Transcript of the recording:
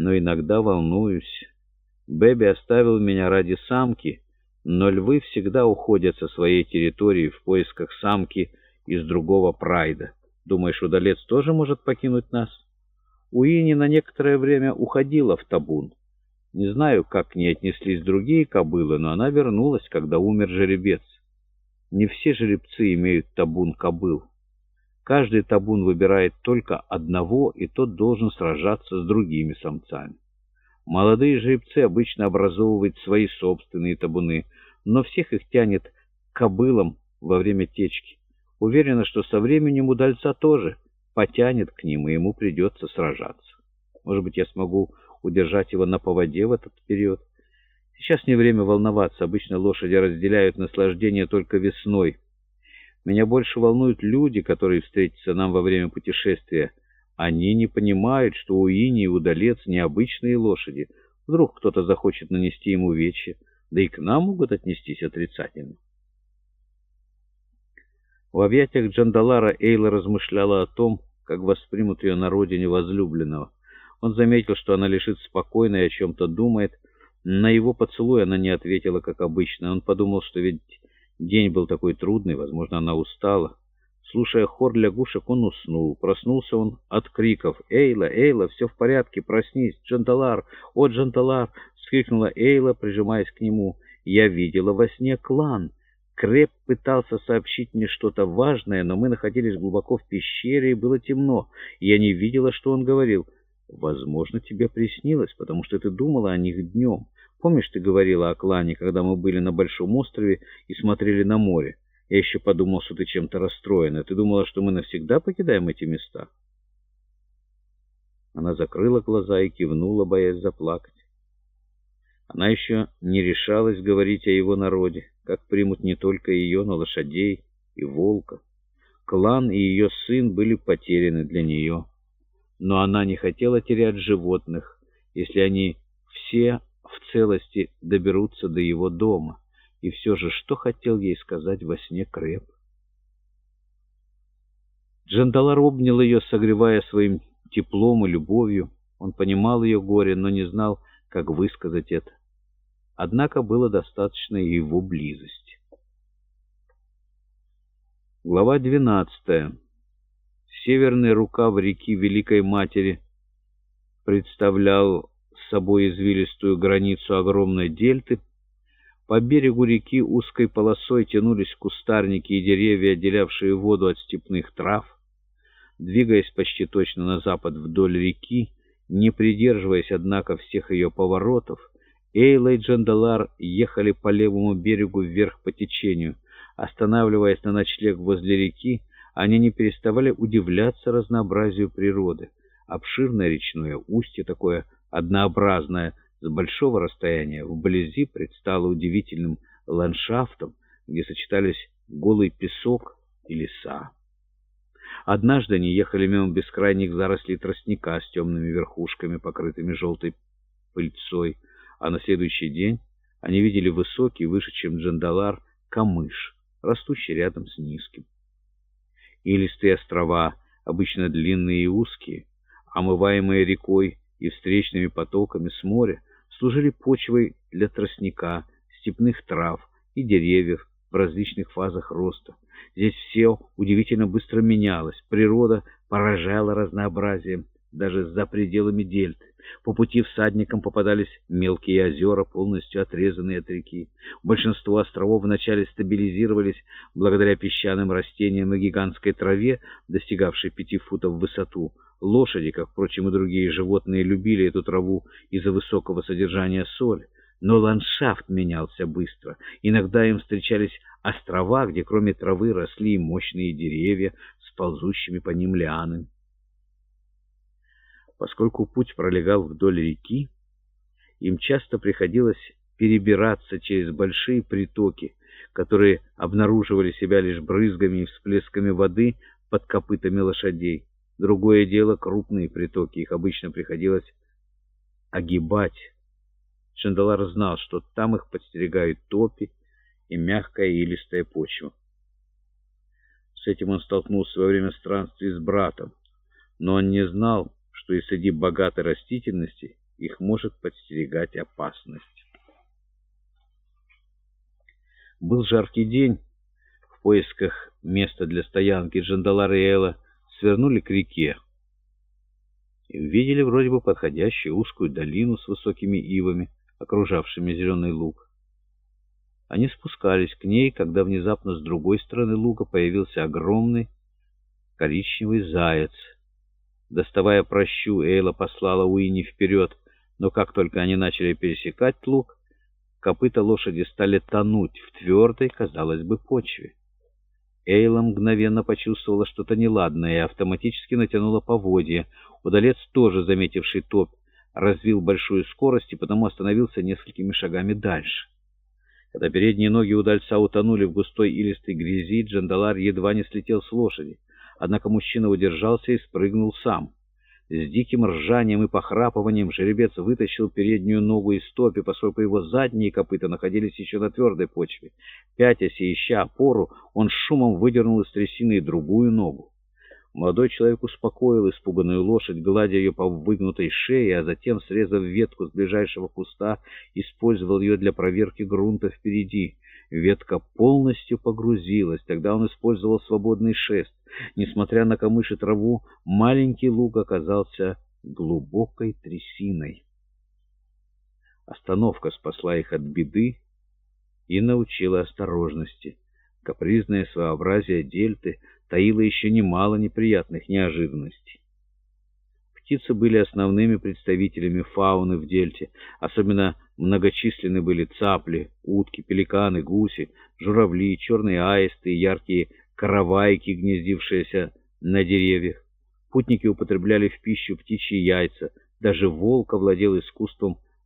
но иногда волнуюсь. Бэби оставил меня ради самки, но львы всегда уходят со своей территории в поисках самки из другого прайда. Думаешь, удалец тоже может покинуть нас? Уини на некоторое время уходила в табун. Не знаю, как к ней отнеслись другие кобылы, но она вернулась, когда умер жеребец. Не все жеребцы имеют табун кобыл. Каждый табун выбирает только одного, и тот должен сражаться с другими самцами. Молодые жеребцы обычно образовывают свои собственные табуны, но всех их тянет кобылам во время течки. Уверена, что со временем удальца тоже потянет к ним, и ему придется сражаться. Может быть, я смогу удержать его на поводе в этот период. Сейчас не время волноваться, обычно лошади разделяют наслаждение только весной. Меня больше волнуют люди, которые встретятся нам во время путешествия. Они не понимают, что у Ини и Удалец необычные лошади. Вдруг кто-то захочет нанести ему вечи, да и к нам могут отнестись отрицательно. В объятиях Джандалара Эйла размышляла о том, как воспримут ее на родине возлюбленного. Он заметил, что она лежит спокойно и о чем-то думает. На его поцелуй она не ответила, как обычно. Он подумал, что ведь день был такой трудный, возможно, она устала. Слушая хор лягушек, он уснул. Проснулся он от криков. «Эйла, Эйла, все в порядке, проснись! Джандалар! О, Джандалар!» — вскрикнула Эйла, прижимаясь к нему. «Я видела во сне клан!» Крэп пытался сообщить мне что-то важное, но мы находились глубоко в пещере, и было темно. Я не видела, что он говорил. Возможно, тебе приснилось, потому что ты думала о них днем. Помнишь, ты говорила о клане, когда мы были на Большом острове и смотрели на море? Я еще подумал, что ты чем-то расстроена. Ты думала, что мы навсегда покидаем эти места?» Она закрыла глаза и кивнула, боясь заплакать. Она еще не решалась говорить о его народе, как примут не только ее, но лошадей и волка. Клан и ее сын были потеряны для нее но она не хотела терять животных, если они все в целости доберутся до его дома. И все же, что хотел ей сказать во сне Крэп? Джандалар обнял ее, согревая своим теплом и любовью. Он понимал ее горе, но не знал, как высказать это. Однако было достаточно и его близости. Глава двенадцатая. Северный рукав реки Великой Матери представлял собой извилистую границу огромной дельты. По берегу реки узкой полосой тянулись кустарники и деревья, отделявшие воду от степных трав. Двигаясь почти точно на запад вдоль реки, не придерживаясь, однако, всех ее поворотов, Эйла и Джандалар ехали по левому берегу вверх по течению. Останавливаясь на ночлег возле реки, они не переставали удивляться разнообразию природы. Обширное речное устье, такое однообразное, с большого расстояния, вблизи предстало удивительным ландшафтом, где сочетались голый песок и леса. Однажды они ехали мимо бескрайних зарослей тростника с темными верхушками, покрытыми желтой пыльцой, а на следующий день они видели высокий, выше, чем Джандалар, камыш, растущий рядом с низким. Илистые острова, обычно длинные и узкие, омываемые рекой и встречными потоками с моря, служили почвой для тростника, степных трав и деревьев в различных фазах роста. Здесь все удивительно быстро менялось, природа поражала разнообразием даже за пределами дельты. По пути всадникам попадались мелкие озера, полностью отрезанные от реки. Большинство островов вначале стабилизировались благодаря песчаным растениям и гигантской траве, достигавшей пяти футов в высоту. Лошади, как, впрочем, и другие животные, любили эту траву из-за высокого содержания соли. Но ландшафт менялся быстро. Иногда им встречались острова, где кроме травы росли мощные деревья с ползущими по ним лианами. Поскольку путь пролегал вдоль реки, им часто приходилось перебираться через большие притоки, которые обнаруживали себя лишь брызгами и всплесками воды под копытами лошадей. Другое дело — крупные притоки, их обычно приходилось огибать. Шандалар знал, что там их подстерегают топи и мягкая илистая почва. С этим он столкнулся во время странствий с братом, но он не знал, что и среди богатой растительности их может подстерегать опасность. Был жаркий день. В поисках места для стоянки Джандалар и Элла свернули к реке. И увидели вроде бы подходящую узкую долину с высокими ивами, окружавшими зеленый луг. Они спускались к ней, когда внезапно с другой стороны луга появился огромный коричневый заяц. Доставая прощу, Эйла послала Уинни вперед, но как только они начали пересекать луг, копыта лошади стали тонуть в твердой, казалось бы, почве. Эйла мгновенно почувствовала что-то неладное и автоматически натянула поводья. Удалец, тоже заметивший топь, развил большую скорость и потому остановился несколькими шагами дальше. Когда передние ноги удальца утонули в густой илистой грязи, Джандалар едва не слетел с лошади. Однако мужчина удержался и спрыгнул сам. С диким ржанием и похрапыванием жеребец вытащил переднюю ногу из стопи, поскольку его задние копыта находились еще на твердой почве. Пятясь и ища опору, он шумом выдернул из трясины и другую ногу. Молодой человек успокоил испуганную лошадь, гладя ее по выгнутой шее, а затем, срезав ветку с ближайшего куста, использовал ее для проверки грунта впереди. Ветка полностью погрузилась, тогда он использовал свободный шест. Несмотря на камыши траву, маленький луг оказался глубокой трясиной. Остановка спасла их от беды и научила осторожности. Капризное своеобразие дельты таило еще немало неприятных неожиданностей. Птицы были основными представителями фауны в дельте. Особенно многочисленны были цапли, утки, пеликаны, гуси, журавли, черные аисты и яркие каравайки, гнездившиеся на деревьях. Путники употребляли в пищу птичьи яйца. Даже волк овладел искусством